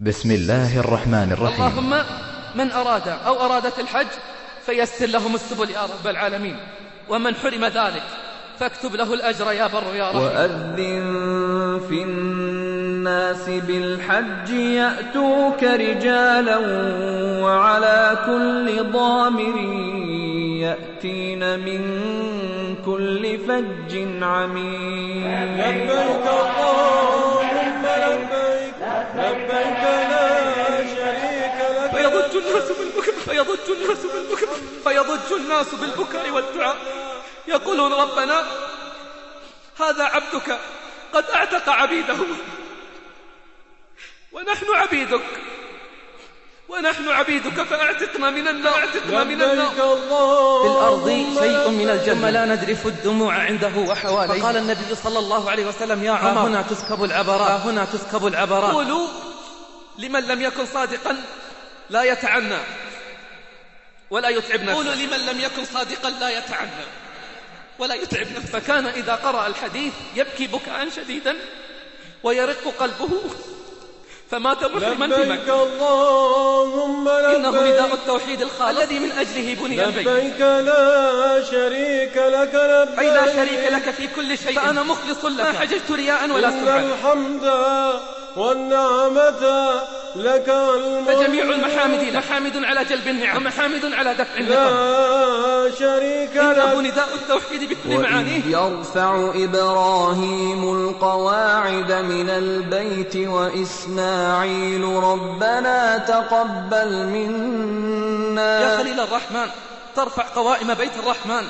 بسم الله الرحمن الرحيم. اللهم من أراد أو أرادت الحج فيسر لهم السبل يا رب العالمين. ومن حرم ذلك فاكتب له الأجر يا بر يا رحيم. وأذن في الناس بالحج يأتوك رجالا وعلى كل ضامر يأتين من كل فج عميق. لبيك اللهم لبيك لا شريك لك. فيضج الناس بالبكاء فيضج الناس بالبكاء فيضج الناس بالبكاء والدعاء. يقولون ربنا هذا عبدك قد أعتق عبيده. ونحن عبيدك. ونحن عبيدك فاعتقنا من النار. اعتقنا من النار. في الأرض شيء من الجنة. لا ندرف الدموع عنده وحواليه. فقال النبي صلى الله عليه وسلم يا عمر هنا تسكب العبرات. هنا تسكب العبرات. قولوا لمن لم يكن صادقا لا يتعنى ولا يتعب نفسه. قولوا لمن لم يكن صادقا لا يتعنى ولا يتعب نفسه. فكان إذا قرأ الحديث يبكي بكاء شديدا ويرق قلبه. فمات محرما لبيك بمكة اللهم إنه نداء التوحيد الخالص. الذي من أجله بني البيت لبيك لا شريك لك لبيك. أي لا شريك لك في كل شيء. فأنا مخلص لك. ما حججت رياء ولا سمعة الحمد. والنعمة لك والملك فجميع المحامد محامد على جلب النعم. ومحامد على دفع النقم. لا شريك إنه لك. نداء التوحيد بكل معانيه. وإذ يرفع إبراهيم القواعد من البيت وإسماعيل ربنا تقبل منا. يا خليل الرحمن ترفع قوائم بيت الرحمن.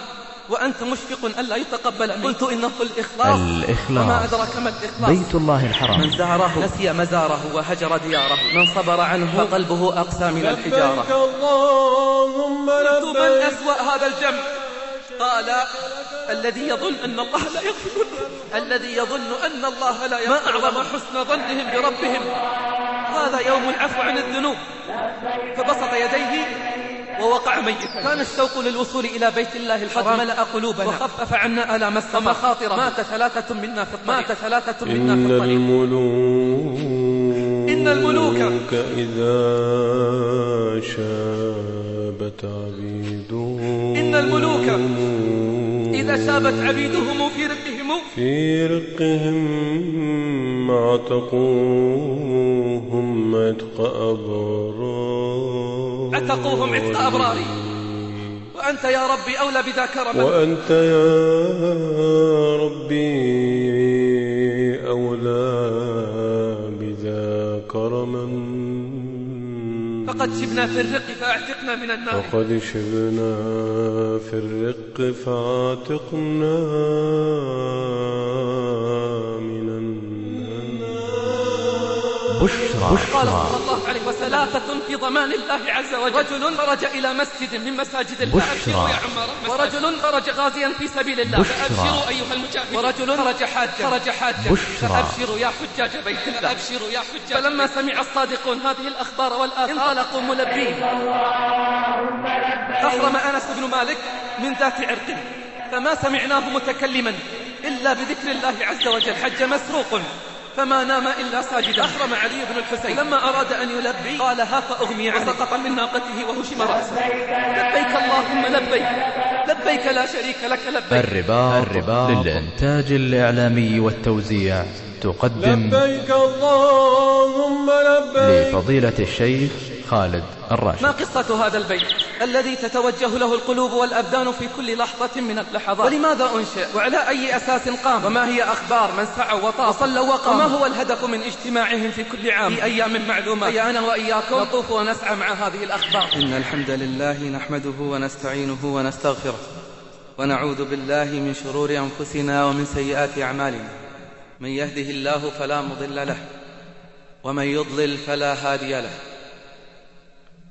وأنت مشفق ألا يتقبل منك. قلت إنه الإخلاص. الإخلاص. وما أدراك ما الإخلاص. بيت الله الحرام. من زاره نسي مزاره وهجر دياره. من صبر عنه فقلبه أقسى من لبيك الحجارة. اللهم قلت من لبيك أسوأ هذا الجمع. قال الذي يظن أن الله لا يغفر الذي يظن أن الله لا يغفر ما أعظم حسن ظنهم بربهم؟ هذا يوم العفو عن الذنوب. فبسط يديه ووقع ميتا. كان الشوق للوصول إلى بيت الله الحرام. ملأ قلوبنا. وخفف عنا آلام السفر ومخاطر مات ثلاثة منا في الطريق. مات ثلاثة منا في إن الطريق. الملوك إن الملوك. إذا شابت عبيدهم. إن الملوك. إذا شابت عبيدهم في رقهم. في رقهم اعتقوهم عتق أبرار. عتقوهم عتق أبراري. وأنت يا ربي أولى بذا كرما وأنت يا ربي أولى بذا كرما فقد شبنا في الرق فأعتقنا من النار. وقد شبنا في الرق فأعتقنا من النار. بشرى قال بشرى صلى الله عليه وسلم. ثلاثة في ضمان الله عز وجل. رجل خرج إلى مسجد من مساجد الله. بشرى. أبشروا يا عمار. ورجل خرج غازيا في سبيل الله. بشرى. فأبشروا أيها المجاهدون ورجل خرج حاجا. خرج حاجا. بشرى. فأبشروا يا حجاج بيت الله. أبشروا يا حجاج فلما سمع الصادقون هذه الأخبار والآثار انطلقوا ملبين أحرم أنس بن مالك من ذات عرق. فما سمعناه متكلما إلا بذكر الله عز وجل. حج مسروق. فما نام إلا ساجدا. أحرم علي بن الحسين. لما أراد أن يلبي قال ها فأغمي عنه وسقط من ناقته وهشم رأسه. لبيك اللهم لبيك. لبيك لا شريك لك لبيك. الرباط الرباط. للإنتاج الإعلامي والتوزيع تقدم لبيك اللهم لبيك. لفضيلة الشيخ خالد ما الراشد قصة هذا البيت؟ الذي تتوجه له القلوب والأبدان في كل لحظة من اللحظات. ولماذا أنشئ؟ وعلى أي أساس قام؟ وما هي أخبار من سعوا وطافوا وصلوا وقاموا وما هو الهدف من اجتماعهم في كل عام؟ في أيام معلومة أي أنا وإياكم نطوف ونسعى مع هذه الأخبار. إن الحمد لله نحمده ونستعينه ونستغفره ونعوذ بالله من شرور أنفسنا ومن سيئات أعمالنا. من يهده الله فلا مضل له ومن يضلل فلا هادي له.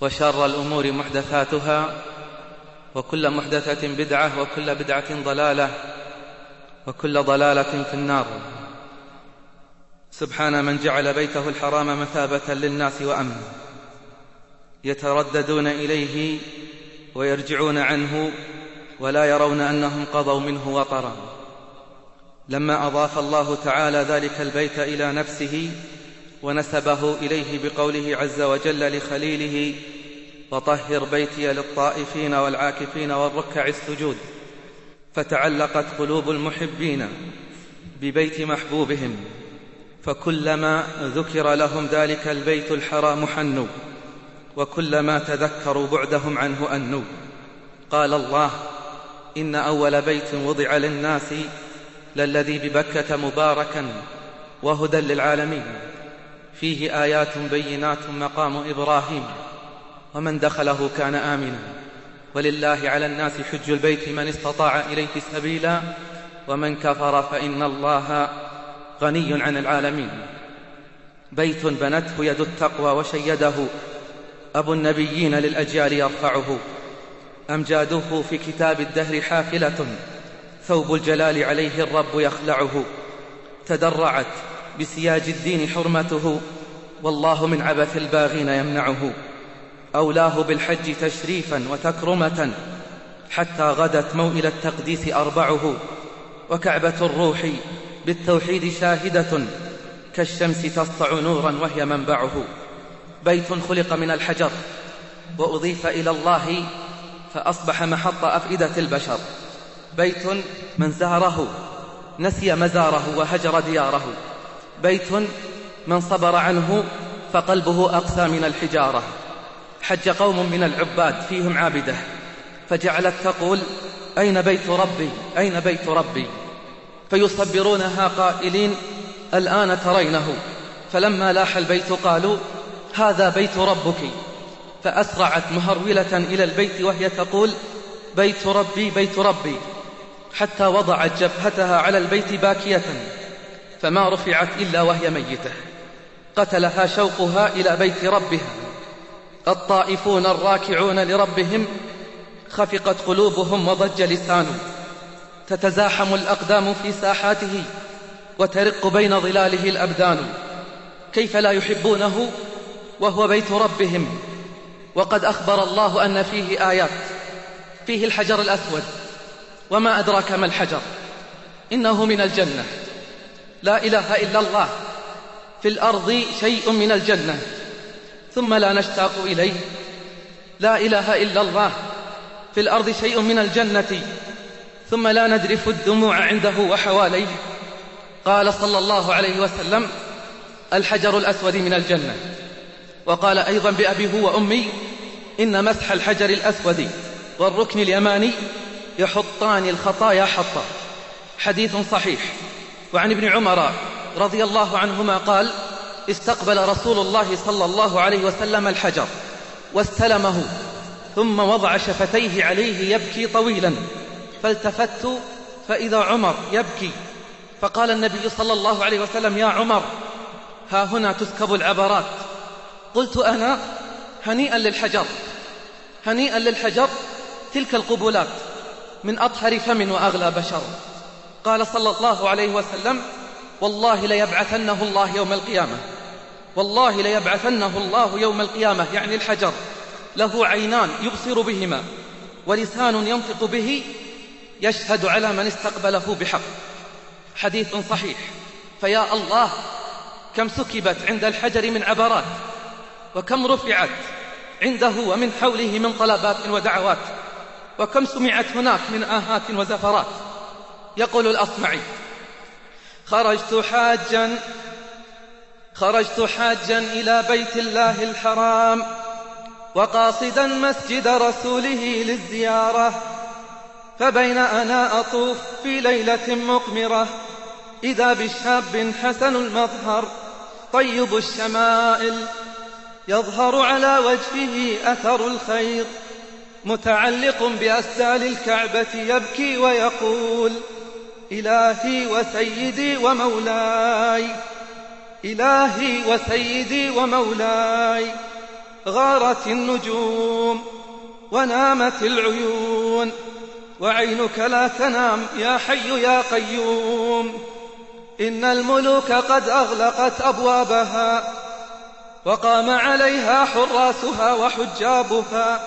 وشر الأمور محدثاتها وكل محدثة بدعة وكل بدعة ضلالة وكل ضلالة في النار. سبحان من جعل بيته الحرام مثابة للناس وأمنا يترددون إليه ويرجعون عنه ولا يرون أنهم قضوا منه وطرا. لما أضاف الله تعالى ذلك البيت إلى نفسه ونسبه إليه بقوله عز وجل لخليله وطهر بيتي للطائفين والعاكفين والركع السجود فتعلقت قلوب المحبين ببيت محبوبهم فكلما ذكر لهم ذلك البيت الحرام حنوا وكلما تذكروا بعدهم عنه أنوا. قال الله إن أول بيت وضع للناس للذي ببكة مباركا وهدى للعالمين. فيه آيات بينات مقام إبراهيم ومن دخله كان آمنا. ولله على الناس حج البيت من استطاع إليه سبيلا ومن كفر فإن الله غني عن العالمين. بيت بنته يد التقوى وشيده أبو النبيين للأجيال يرفعه. أمجاده في كتاب الدهر حافلة ثوب الجلال عليه الرب يخلعه. تدرعت بسياج الدين حرمته والله من عبث الباغين يمنعه. أولاه بالحج تشريفا وتكرمة حتى غدت موئل التقديس أربعه. وكعبة الروح بالتوحيد شاهدة كالشمس تسطع نورا وهي منبعه. بيت خلق من الحجر وأضيف إلى الله فأصبح محط أفئدة البشر. بيت من زاره نسي مزاره وهجر دياره. بيت من صبر عنه فقلبه أقسى من الحجارة. حج قوم من العباد فيهم عابده فجعلت تقول أين بيت ربي؟ أين بيت ربي؟ فيصبرونها قائلين الآن ترينه. فلما لاح البيت قالوا هذا بيت ربك. فأسرعت مهرولة إلى البيت وهي تقول بيت ربي بيت ربي. حتى وضعت جبهتها على البيت باكية. فما رفعت إلا وهي ميتة. قتلها شوقها إلى بيت ربها. الطائفون الراكعون لربهم خفقت قلوبهم وضج لسانه. تتزاحم الأقدام في ساحاته وترق بين ظلاله الأبدان. كيف لا يحبونه وهو بيت ربهم؟ وقد أخبر الله أن فيه آيات. فيه الحجر الأسود. وما أدراك ما الحجر. إنه من الجنة. لا إله إلا الله. في الأرض شيء من الجنة. ثم لا نشتاق إليه. لا إله إلا الله. في الأرض شيء من الجنة. ثم لا ندرف الدموع عنده وحواليه. قال صلى الله عليه وسلم الحجر الأسود من الجنة. وقال أيضا بأبي هو وأمي إن مسح الحجر الأسود والركن اليماني يحطان الخطايا حطا. حديث صحيح. وعن ابن عمر رضي الله عنهما قال استقبل رسول الله صلى الله عليه وسلم الحجر واستلمه ثم وضع شفتيه عليه يبكي طويلا فالتفت فإذا عمر يبكي. فقال النبي صلى الله عليه وسلم يا عمر ها هنا تسكب العبرات. قلت أنا هنيئا للحجر هنيئا للحجر تلك القبلات من أطهر فم وأغلى بشر. قال صلى الله عليه وسلم والله ليبعثنه الله يوم القيامة. والله ليبعثنه الله يوم القيامة يعني الحجر. له عينان يبصر بهما ولسان ينطق به يشهد على من استقبله بحق. حديث صحيح. فيا الله كم سكبت عند الحجر من عبرات وكم رفعت عنده ومن حوله من طلبات ودعوات وكم سمعت هناك من آهات وزفرات. يقول الأصمعي. خرجت حاجا خرجت حاجا إلى بيت الله الحرام وقاصدا مسجد رسوله للزيارة فبين أنا أطوف في ليلة مقمرة إذا بشاب حسن المظهر طيب الشمائل يظهر على وجهه أثر الخير متعلق بأسدال الكعبة يبكي ويقول إلهي وسيدي ومولاي. إلهي وسيدي ومولاي. غارت النجوم ونامت العيون. وعينك لا تنام يا حي يا قيوم. إن الملوك قد أغلقت أبوابها. وقام عليها حراسها وحجابها.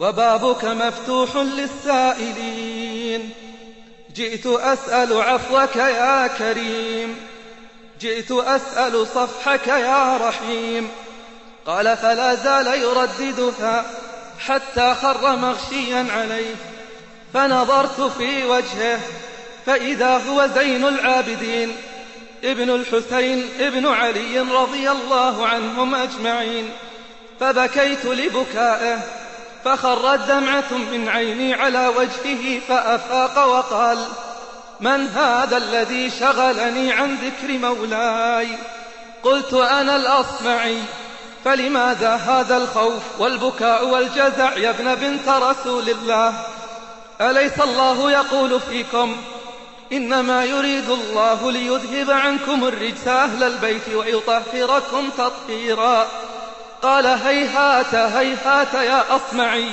وبابك مفتوح للسائلين. جئت أسأل عفوك يا كريم. جئت أسأل صفحك يا رحيم. قال فلا زال يرددها حتى خر مغشيا عليه. فنظرت في وجهه فإذا هو زين العابدين. ابن الحسين ابن علي رضي الله عنهم أجمعين. فبكيت لبكائه فخرت دمعة من عيني على وجهه فأفاق وقال من هذا الذي شغلني عن ذكر مولاي؟ قلت أنا الأصمعي فلماذا هذا الخوف والبكاء والجزع يا ابن بنت رسول الله؟ أليس الله يقول فيكم إنما يريد الله ليذهب عنكم الرجس أهل البيت ويطهركم تطهيرا؟ قال هيهات هيهات يا أصمعي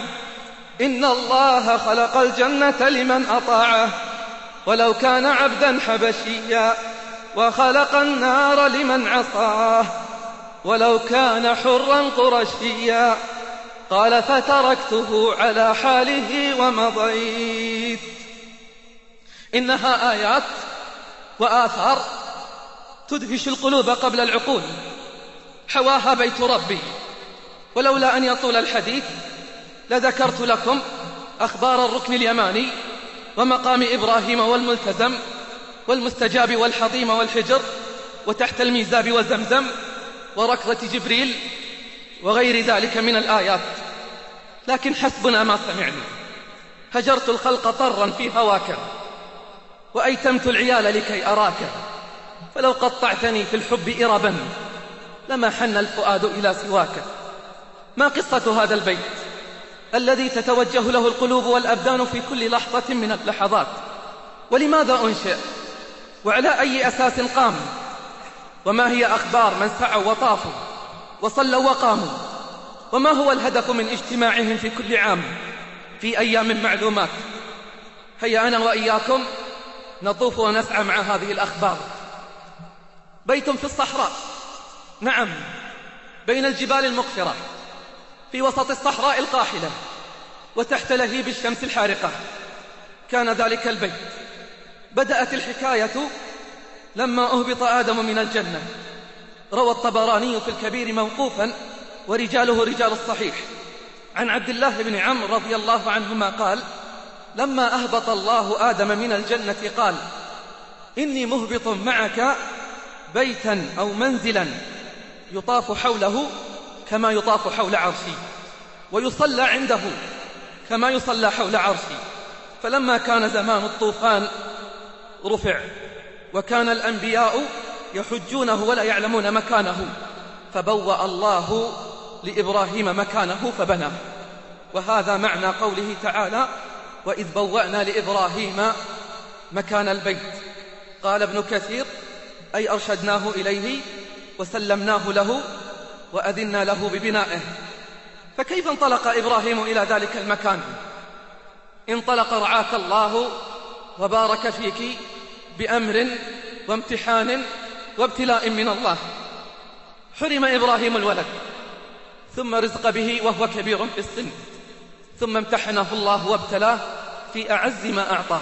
إن الله خلق الجنة لمن أطاعه. ولو كان عبدا حبشيا. وخلق النار لمن عصاه. ولو كان حرا قرشيا. قال فتركته على حاله ومضيت. إنها آيات وآثار تدهش القلوب قبل العقول. حواها بيت ربي. ولولا أن يطول الحديث لذكرت لكم أخبار الركن اليماني ومقام إبراهيم والملتزم والمستجاب والحطيم والحجر وتحت الميزاب وزمزم وركضة جبريل وغير ذلك من الآيات. لكن حسبنا ما سمعنا. هجرت الخلق طرا في هواك وأيتمت العيال لكي أراك فلو قطعتني في الحب إربا لما حن الفؤاد إلى سواك. ما قصة هذا البيت؟ الذي تتوجه له القلوب والأبدان في كل لحظة من اللحظات. ولماذا أنشئ؟ وعلى أي أساس قام؟ وما هي أخبار من سعوا وطافوا وصلوا وقاموا؟ وما هو الهدف من اجتماعهم في كل عام؟ في أيام معلومات. هيا أنا وإياكم نطوف ونسعى مع هذه الأخبار. بيت في الصحراء. نعم بين الجبال المقفرة في وسط الصحراء القاحلة وتحت لهيب الشمس الحارقة. كان ذلك البيت. بدأت الحكاية لما أهبط آدم من الجنة. روى الطبراني في الكبير موقوفا ورجاله رجال الصحيح. عن عبد الله بن عمرو رضي الله عنهما قال لما أهبط الله آدم من الجنة قال إني مهبط معك بيتا أو منزلا يطاف حوله كما يطاف حول عرشي ويصلى عنده كما يصلى حول عرشي فلما كان زمان الطوفان رفع وكان الأنبياء يحجونه ولا يعلمون مكانه فبوأ الله لإبراهيم مكانه فبنى. وهذا معنى قوله تعالى وإذ بوأنا لإبراهيم مكان البيت. قال ابن كثير أي أرشدناه إليه وسلمناه له وأذنا له ببنائه. فكيف انطلق إبراهيم إلى ذلك المكان؟ انطلق رعاك الله وبارك فيك بأمر وامتحان وابتلاء من الله. حرم إبراهيم الولد ثم رزق به وهو كبير في السن ثم امتحنه الله وابتلاه في أعز ما أعطاه.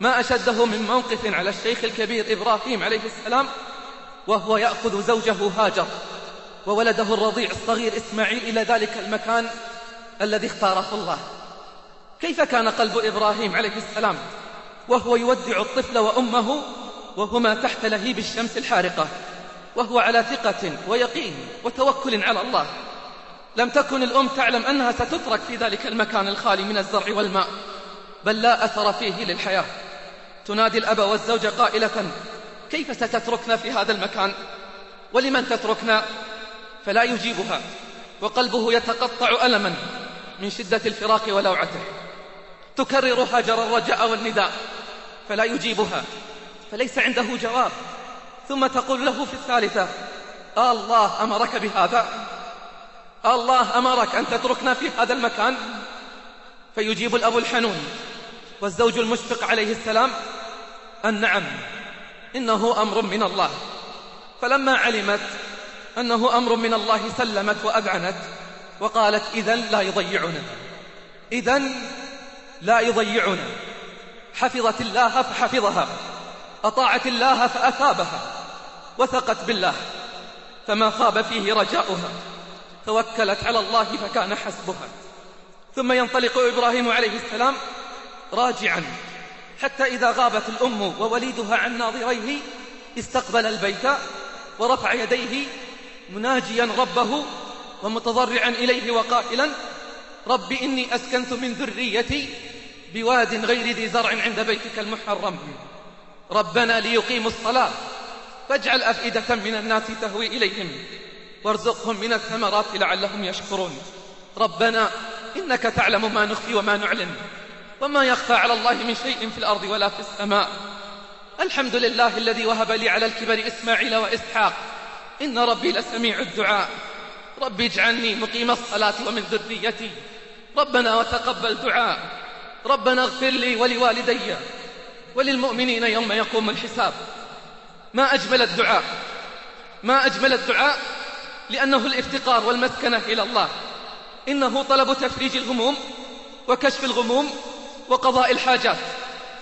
ما أشده من موقف على الشيخ الكبير إبراهيم عليه السلام وهو يأخذ زوجه هاجر وولده الرضيع الصغير إسماعيل إلى ذلك المكان الذي اختاره الله. كيف كان قلب إبراهيم عليه السلام؟ وهو يودع الطفل وأمه وهما تحت لهيب الشمس الحارقة وهو على ثقة ويقين وتوكل على الله. لم تكن الأم تعلم أنها ستترك في ذلك المكان الخالي من الزرع والماء بل لا أثر فيه للحياة. تنادي الأب والزوج قائلة كيف ستتركنا في هذا المكان؟ ولمن تتركنا؟ فلا يجيبها وقلبه يتقطع ألما من شدة الفراق ولوعته. تكرر هاجر الرجاء والنداء فلا يجيبها فليس عنده جواب. ثم تقول له في الثالثة آه الله أمرك بهذا؟ آه الله أمرك أن تتركنا في هذا المكان؟ فيجيب الأب الحنون والزوج المشفق عليه السلام أن نعم. إنه أمر من الله. فلما علمت أنه أمر من الله سلمت وأذعنت وقالت إذا لا يضيعنا. إذا لا يضيعنا. حفظت الله فحفظها أطاعت الله فأثابها وثقت بالله فما خاب فيه رجاؤها. توكلت على الله فكان حسبها. ثم ينطلق إبراهيم عليه السلام راجعا. حتى إذا غابت الأم ووليدها عن ناظريه استقبل البيت ورفع يديه مناجيا ربه ومتضرعا إليه وقائلا رب إني أسكنت من ذريتي بواد غير ذي زرع عند بيتك المحرم. ربنا ليقيموا الصلاة فاجعل أفئدة من الناس تهوي إليهم وارزقهم من الثمرات لعلهم يشكرون. ربنا إنك تعلم ما نخفي وما نعلن. وما يخفى على الله من شيء في الأرض ولا في السماء. الحمد لله الذي وهب لي على الكبر إسماعيل وإسحاق. إن ربي لسميع الدعاء. رب اجعلني مقيم الصلاة ومن ذريتي. ربنا وتقبل دعاء. ربنا اغفر لي ولوالدي وللمؤمنين يوم يقوم الحساب. ما أجمل الدعاء. ما أجمل الدعاء لأنه الافتقار والمسكنة إلى الله. إنه طلب تفريج الهموم وكشف الغموم وقضاء الحاجات.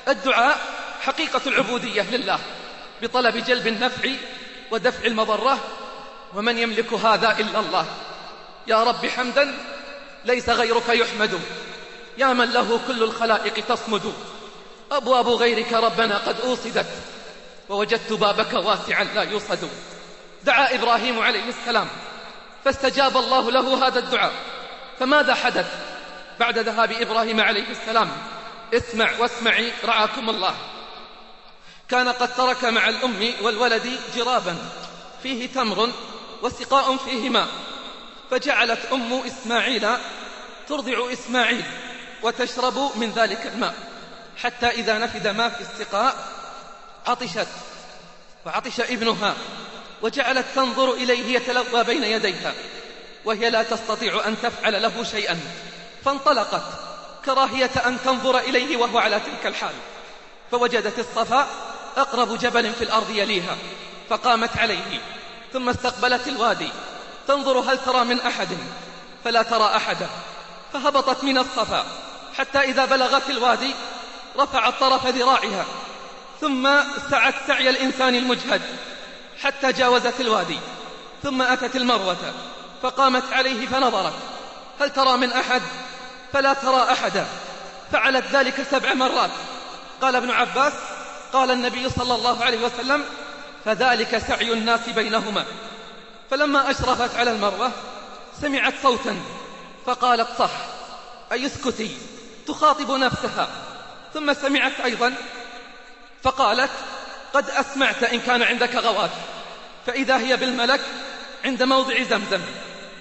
الدعاء حقيقة العبودية لله بطلب جلب النفع ودفع المضرة ومن يملك هذا إلا الله. يا رب حمدا ليس غيرك يحمد. يا من له كل الخلائق تصمد. أبواب غيرك ربنا قد أوصدت ووجدت بابك واسعا لا يوصد. دعا إبراهيم عليه السلام فاستجاب الله له هذا الدعاء. فماذا حدث بعد ذهاب إبراهيم عليه السلام؟ اسمع واسمعي رعاكم الله. كان قد ترك مع الأم والولد جرابا فيه تمر وسقاء فيه ماء فجعلت أم إسماعيل ترضع إسماعيل وتشرب من ذلك الماء. حتى إذا نفد ما في السقاء عطشت وعطش ابنها وجعلت تنظر إليه يتلوى بين يديها. وهي لا تستطيع أن تفعل له شيئا فانطلقت كراهية أن تنظر إليه وهو على تلك الحال. فوجدت الصفا أقرب جبل في الأرض يليها فقامت عليه ثم استقبلت الوادي. تنظر هل ترى من أحد؟ فلا ترى أحدا. فهبطت من الصفا حتى إذا بلغت الوادي رفعت طرف ذراعها ثم سعت سعي الإنسان المجهد حتى جاوزت الوادي. ثم أتت المروة فقامت عليه فنظرت هل ترى من أحد؟ فلا ترى أحدا. فعلت ذلك سبع مرات. قال ابن عباس قال النبي صلى الله عليه وسلم فذلك سعي الناس بينهما. فلما أشرفت على المروة سمعت صوتا فقالت صح أي اسكتي تخاطب نفسها. ثم سمعت أيضا فقالت قد أسمعت إن كان عندك غوات. فإذا هي بالملك عند موضع زمزم.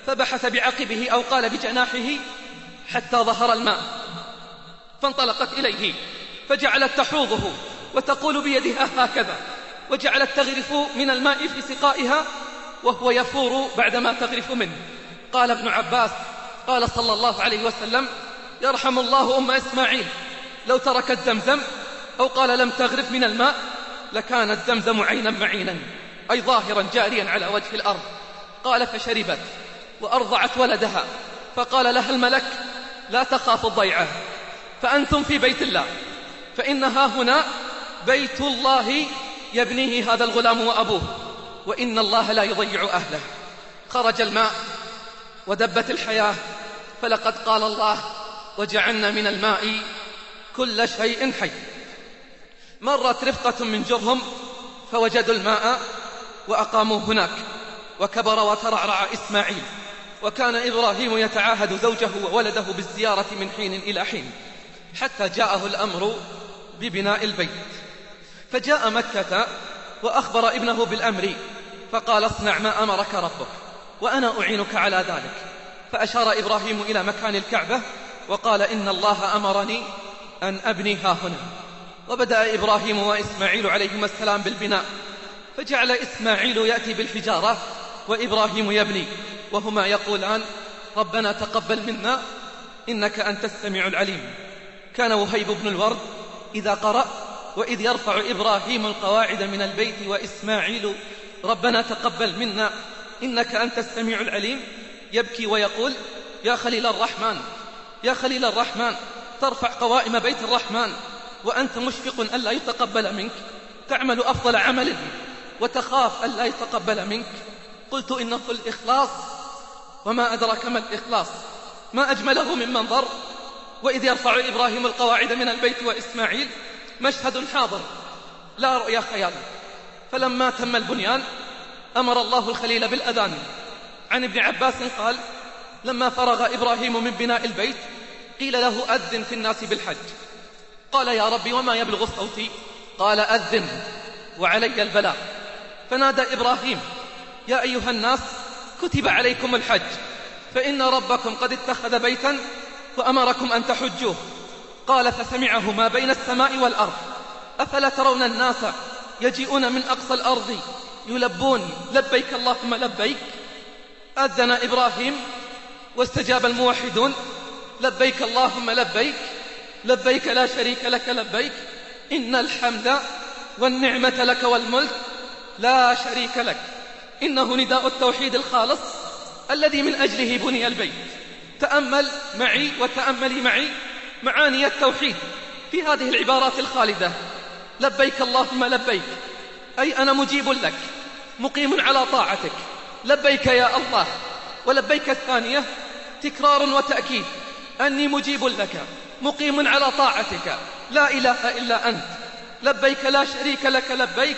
فبحث بعقبه أو قال بجناحه حتى ظهر الماء. فانطلقت إليه فجعلت تحوضه وتقول بيدها هكذا وجعلت تغرف من الماء في سقائها وهو يفور بعدما تغرف منه. قال ابن عباس قال صلى الله عليه وسلم يرحم الله أم إسماعيل لو تركت زمزم أو قال لم تغرف من الماء لكانت زمزم عينا معينا أي ظاهرا جاريا على وجه الأرض. قال فشربت وأرضعت ولدها فقال لها الملك لا تخاف الضيعة. فأنتم في بيت الله. فإنها هنا بيت الله يبنيه هذا الغلام وأبوه. وإن الله لا يضيع أهله. خرج الماء ودبت الحياة. فلقد قال الله وجعلنا من الماء كل شيء حي. مرت رفقة من جرهم فوجدوا الماء وأقاموا هناك. وكبر وترعرع إسماعيل. وكان إبراهيم يتعاهد زوجه وولده بالزيارة من حين إلى حين حتى جاءه الأمر ببناء البيت. فجاء مكة وأخبر ابنه بالأمر فقال اصنع ما أمرك ربك وأنا أعينك على ذلك. فأشار إبراهيم إلى مكان الكعبة وقال إن الله أمرني أن أبني ها هنا. وبدأ إبراهيم وإسماعيل عليهما السلام بالبناء فجعل إسماعيل يأتي بالحجارة وإبراهيم يبني. وهما يقولان ربنا تقبل منا إنك أنت السميع العليم. كان وهيب بن الورد إذا قرأ وإذ يرفع إبراهيم القواعد من البيت وإسماعيل ربنا تقبل منا إنك أنت السميع العليم يبكي ويقول يا خليل الرحمن يا خليل الرحمن ترفع قوائم بيت الرحمن وأنت مشفق ألا يتقبل منك تعمل أفضل عمل وتخاف ألا يتقبل منك. قلت إنه الإخلاص وما أدرك ما الإخلاص ما أجمله من منظر. وإذ يرفع إبراهيم القواعد من البيت وإسماعيل مشهد حاضر لا رؤيا خيال. فلما تم البنيان أمر الله الخليل بالأذان. عن ابن عباس قال لما فرغ إبراهيم من بناء البيت قيل له أذن في الناس بالحج. قال يا ربي وما يبلغ صوتي؟ قال أذن وعلي البلاغ فنادى إبراهيم يا أيها الناس كتب عليكم الحج. فإن ربكم قد اتخذ بيتا وأمركم أن تحجوه. قال فسمعه ما بين السماء والأرض. أفلا ترون الناس يجيئون من أقصى الأرض يلبون لبيك اللهم لبيك. أذن إبراهيم واستجاب الموحدون. لبيك اللهم لبيك. لبيك لا شريك لك لبيك. إن الحمد والنعمة لك والملك لا شريك لك. إنه نداء التوحيد الخالص الذي من أجله بني البيت. تأمل معي وتأملي معي معاني التوحيد في هذه العبارات الخالدة. لبيك اللهم لبيك. أي أنا مجيب لك مقيم على طاعتك. لبيك يا الله ولبيك الثانية تكرار وتأكيد. أني مجيب لك مقيم على طاعتك. لا إله إلا أنت. لبيك لا شريك لك لبيك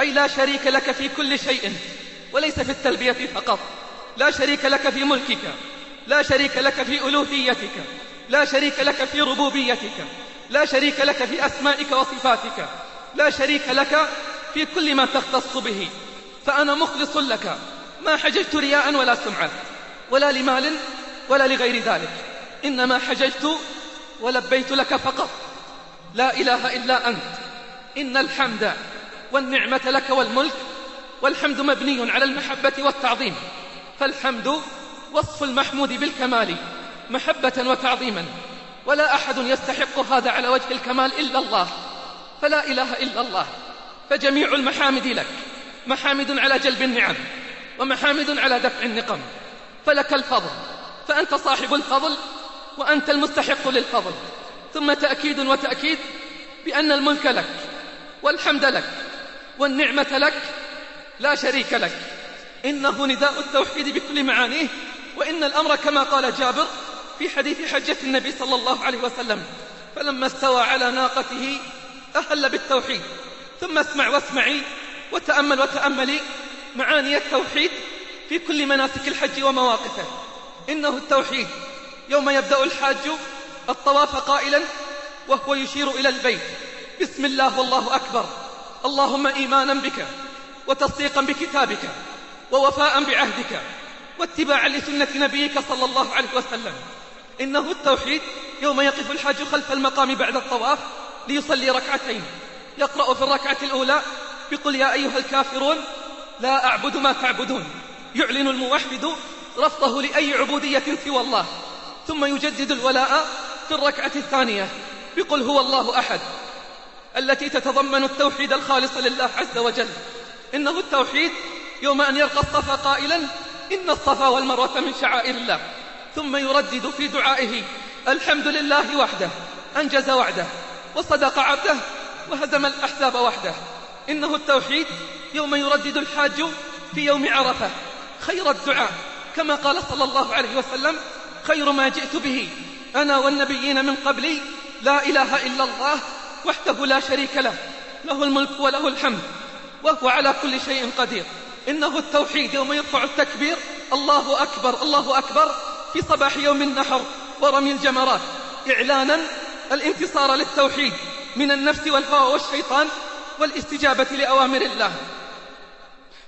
أي لا شريك لك في كل شيء. وليس في التلبية فقط. لا شريك لك في ملكك. لا شريك لك في ألوهيتك. لا شريك لك في ربوبيتك. لا شريك لك في أسمائك وصفاتك. لا شريك لك في كل ما تختص به. فأنا مخلص لك. ما حججت رياء ولا سمعة ولا لمال ولا لغير ذلك. إنما حججت ولبيت لك فقط. لا إله إلا أنت. إن الحمد والنعمة لك والملك والحمد مبني على المحبة والتعظيم. فالحمد وصف المحمود بالكمال محبة وتعظيما. ولا أحد يستحق هذا على وجه الكمال إلا الله. فلا إله إلا الله. فجميع المحامد لك. محامد على جلب النعم. ومحامد على دفع النقم. فلك الفضل. فأنت صاحب الفضل وأنت المستحق للفضل. ثم تأكيد وتأكيد بأن الملك لك والحمد لك والنعمة لك لا شريك لك. إنه نداء التوحيد بكل معانيه وإن الأمر كما قال جابر في حديث حجة النبي صلى الله عليه وسلم فلما استوى على ناقته أهل بالتوحيد ثم اسمع واسمعي وتأمل وتأملي معاني التوحيد في كل مناسك الحج ومواقفه. إنه التوحيد. يوم يبدأ الحاج الطواف قائلا وهو يشير إلى البيت. بسم الله والله أكبر. اللهم إيمانا بك. وتصديقا بكتابك ووفاء بعهدك واتباعا لسنة نبيك صلى الله عليه وسلم. إنه التوحيد يوم يقف الحاج خلف المقام بعد الطواف ليصلي ركعتين. يقرأ في الركعة الأولى بقل يا أيها الكافرون لا أعبد ما تعبدون. يعلن الموحد رفضه لأي عبودية سوى الله. ثم يجدد الولاء في الركعة الثانية بقل هو الله أحد. التي تتضمن التوحيد الخالص لله عز وجل. إنه التوحيد يوم أن يلقى الصفا قائلا إن الصفا والمروة من شعائر الله. ثم يردد في دعائه الحمد لله وحده أنجز وعده وصدق عبده وهزم الأحزاب وحده. إنه التوحيد يوم يردد الحاج في يوم عرفة. خير الدعاء كما قال صلى الله عليه وسلم خير ما جئت به. أنا والنبيين من قبلي لا إله إلا الله وحده لا شريك له له الملك وله الحمد. وهو على كل شيء قدير. إنه التوحيد يوم يرفع التكبير الله أكبر الله أكبر. في صباح يوم النحر ورمي الجمرات. إعلانا الانتصار للتوحيد من النفس والهوى والشيطان والاستجابة لأوامر الله.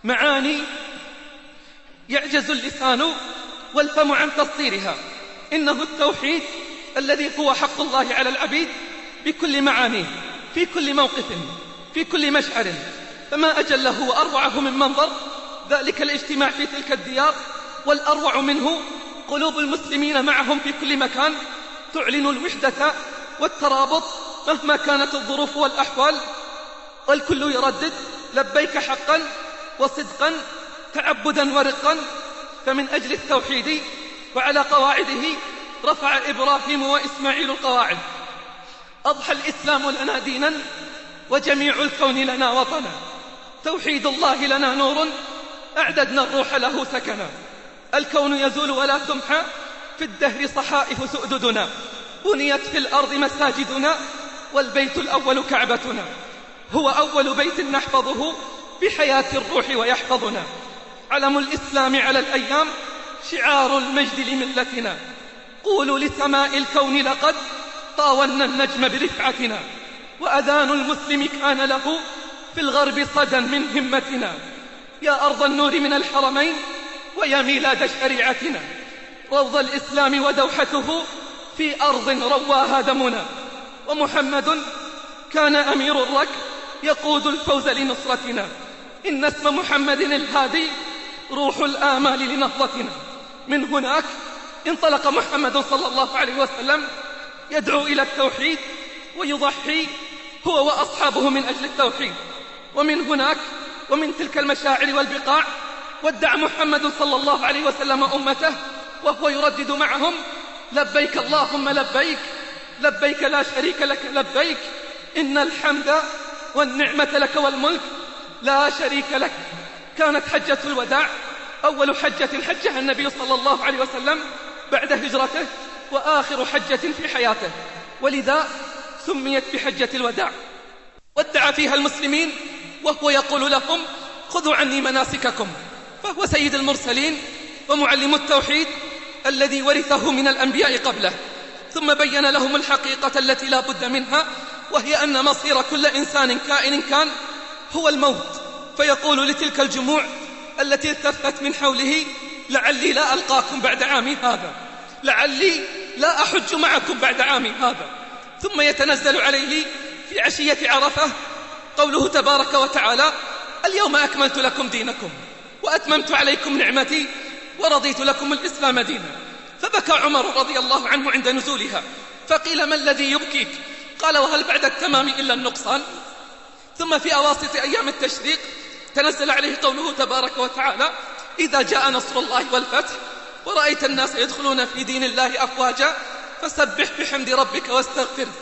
معاني يعجز اللسان والفم عن تسطيرها إنه التوحيد الذي هو حق الله على العبيد بكل معانيه في كل موقف في كل مشعر. فما أجله وأروعه من منظر. ذلك الاجتماع في تلك الديار والأروع منه قلوب المسلمين معهم في كل مكان. تعلن الوحدة والترابط مهما كانت الظروف والأحوال. والكل يردد لبيك حقا وصدقا تعبدا ورقا. فمن أجل التوحيد وعلى قواعده رفع إبراهيم وإسماعيل القواعد. أضحى الإسلام لنا دينا وجميع الكون لنا وطنا. توحيد الله لنا نور أعددنا الروح له سكنا. الكون يزول ولا تمحى في الدهر صحائف سؤددنا بنيت في الأرض مساجدنا والبيت الأول كعبتنا. هو أول بيت نحفظه بحياة الروح ويحفظنا. علم الإسلام على الأيام شعار المجد لملتنا. قولوا لسماء الكون لقد طاولنا النجم برفعتنا. وأذان المسلم كان له في الغرب صدى من همتنا. يا أرض النور من الحرمين ويا ميلاد شريعتنا. روض الإسلام ودوحته في أرض رواها دمنا. ومحمد كان أمير الركب يقود الفوز لنصرتنا. إن اسم محمد الهادي روح الآمال لنهضتنا. من هناك انطلق محمد صلى الله عليه وسلم يدعو إلى التوحيد ويضحي هو وأصحابه من أجل التوحيد. ومن هناك ومن تلك المشاعر والبقاع ودع محمد صلى الله عليه وسلم أمته وهو يردد معهم لبيك اللهم لبيك لبيك لا شريك لك لبيك إن الحمد والنعمة لك والملك لا شريك لك. كانت حجة الوداع أول حجة حجها النبي صلى الله عليه وسلم بعد هجرته وآخر حجة في حياته. ولذا سميت بحجة الوداع. ودع فيها المسلمين وهو يقول لهم خذوا عني مناسككم. فهو سيد المرسلين ومعلم التوحيد الذي ورثه من الأنبياء قبله. ثم بين لهم الحقيقة التي لا بد منها وهي أن مصير كل إنسان كائن كان هو الموت. فيقول لتلك الجموع التي التفت من حوله لعلي لا ألقاكم بعد عامي هذا. لعلي لا أحج معكم بعد عامي هذا. ثم يتنزل عليه في عشية عرفة قوله تبارك وتعالى اليوم أكملت لكم دينكم وأتممت عليكم نعمتي ورضيت لكم الإسلام دينا. فبكى عمر رضي الله عنه عند نزولها فقيل ما الذي يبكيك؟ قال وهل بعد التمام إلا النقصان؟ ثم في أواسط أيام التشريق تنزل عليه قوله تبارك وتعالى إذا جاء نصر الله والفتح ورأيت الناس يدخلون في دين الله أفواجا فسبح بحمد ربك واستغفره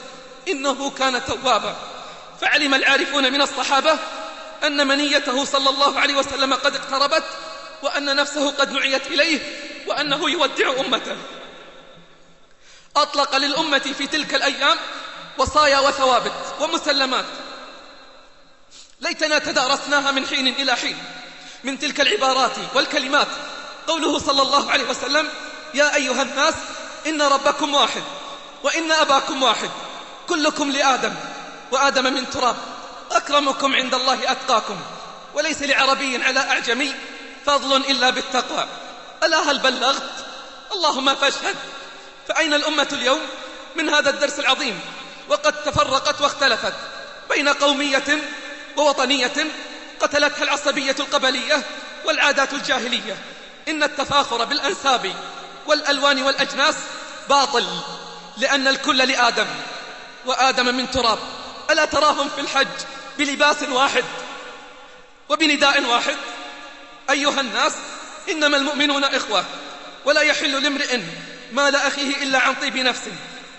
إنه كان توابا. فعلم العارفون من الصحابة أن منيته صلى الله عليه وسلم قد اقتربت وأن نفسه قد نعيت إليه وأنه يودع أمته. أطلق للأمة في تلك الأيام وصايا وثوابت ومسلمات. ليتنا تدارسناها من حين إلى حين من تلك العبارات والكلمات. قوله صلى الله عليه وسلم يا أيها الناس إن ربكم واحد وإن أباكم واحد كلكم لآدم. وآدم من تراب أكرمكم عند الله أتقاكم وليس لعربي على أعجمي فضل إلا بالتقوى. ألا هل بلغت؟ اللهم فاشهد. فأين الأمة اليوم؟ من هذا الدرس العظيم وقد تفرقت واختلفت بين قومية ووطنية قتلتها العصبية القبلية والعادات الجاهلية. إن التفاخر بالأنساب والألوان والأجناس باطل لأن الكل لآدم وآدم من تراب. ألا تراهم في الحج بلباس واحد وبنداء واحد؟ أيها الناس إنما المؤمنون إخوة ولا يحل لامرئ مال أخيه إلا عن طيب نفسه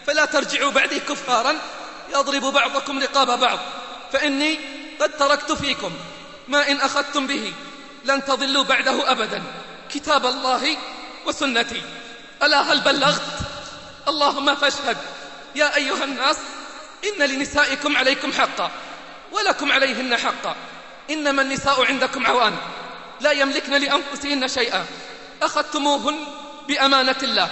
فلا ترجعوا بعدي كفارا يضرب بعضكم رقاب بعض فإني قد تركت فيكم ما إن أخذتم به لن تضلوا بعده أبدا. كتاب الله وسنتي. ألا هل بلغت؟ اللهم فاشهد. يا أيها الناس إن لنسائكم عليكم حقا ولكم عليهن حقا. إنما النساء عندكم عوان لا يملكن لأنفسهن شيئا. أخذتموهن بأمانة الله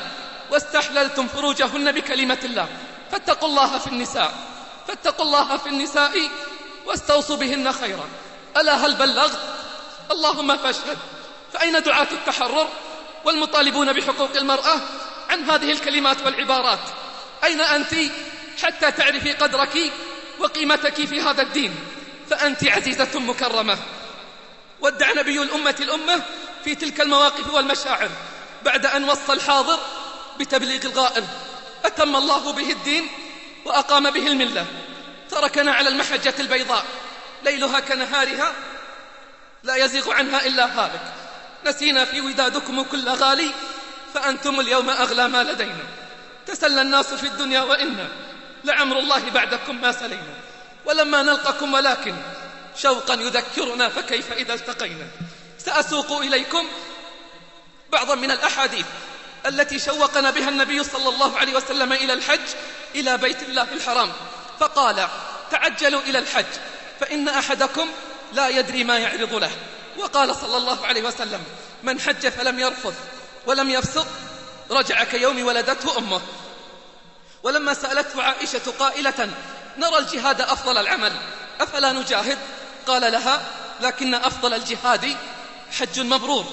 واستحللتم فروجهن بكلمة الله. فاتقوا الله في النساء فاتقوا الله في النساء واستوصوا بهن خيرا. ألا هل بلغت؟ اللهم فاشهد. فأين دعاة التحرر والمطالبون بحقوق المرأة عن هذه الكلمات والعبارات؟ أين أنت؟ حتى تعرفي قدرك وقيمتك في هذا الدين. فأنت عزيزة مكرمة. ودع نبي الأمة الأمة في تلك المواقف والمشاعر بعد أن وصى الحاضر بتبليغ الغائب أتم الله به الدين وأقام به الملة. تركنا على المحجة البيضاء. ليلها كنهارها لا يزيغ عنها إلا هالك. نسينا في ودادكم كل غالي فأنتم اليوم أغلى ما لدينا. تسلى الناس في الدنيا وإنا لعمر الله بعدكم ما سلينا ولما نلقكم ولكن شوقا يذكرنا فكيف إذا التقينا؟ سأسوق إليكم بعضا من الأحاديث التي شوقنا بها النبي صلى الله عليه وسلم إلى الحج إلى بيت الله الحرام. فقال تعجلوا إلى الحج فإن أحدكم لا يدري ما يعرض له. وقال صلى الله عليه وسلم من حج فلم يرفض ولم يفسق رجع كيوم ولدته أمه. ولما سألته عائشة قائلة نرى الجهاد أفضل العمل أفلا نجاهد؟ قال لها لكن أفضل الجهاد حج مبرور.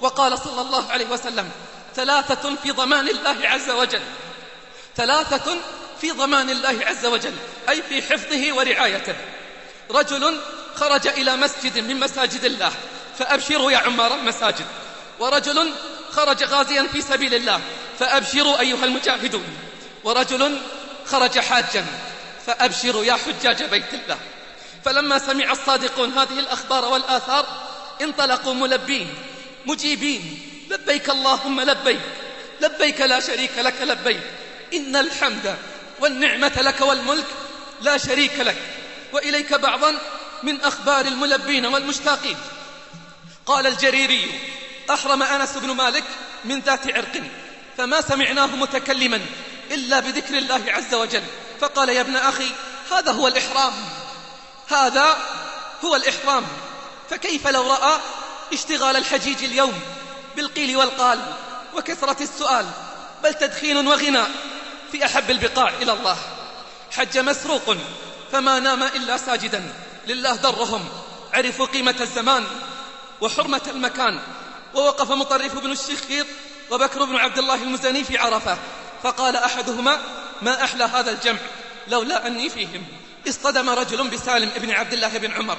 وقال صلى الله عليه وسلم ثلاثة في ضمان الله عز وجل. ثلاثة في ضمان الله عز وجل أي في حفظه ورعايته. رجل خرج إلى مسجد من مساجد الله فأبشروا يا عمار المساجد. ورجل خرج غازيا في سبيل الله فأبشروا أيها المجاهدون. ورجل خرج حاجا فأبشروا يا حجاج بيت الله. فلما سمع الصادقون هذه الأخبار والآثار انطلقوا ملبين مجيبين لبيك اللهم لبيك لبيك لا شريك لك لبيك. إن الحمد والنعمة لك والملك لا شريك لك. وإليك بعضا من أخبار الملبين والمشتاقين. قال الجريري أحرم أنس بن مالك من ذات عرق فما سمعناه متكلما. إلا بذكر الله عز وجل. فقال يا ابن أخي هذا هو الإحرام. هذا هو الإحرام. فكيف لو رأى اشتغال الحجيج اليوم بالقيل والقال وكثرة السؤال؟ بل تدخين وغناء في أحب البقاع إلى الله. حج مسروق فما نام إلا ساجدا. لله درهم عرفوا قيمة الزمان وحرمة المكان. ووقف مطرف بن الشخير وبكر بن عبد الله المزني في عرفة. فقال أحدهما ما أحلى هذا الجمع؟ لولا أني فيهم اصطدم رجل بسالم بن عبد الله بن عمر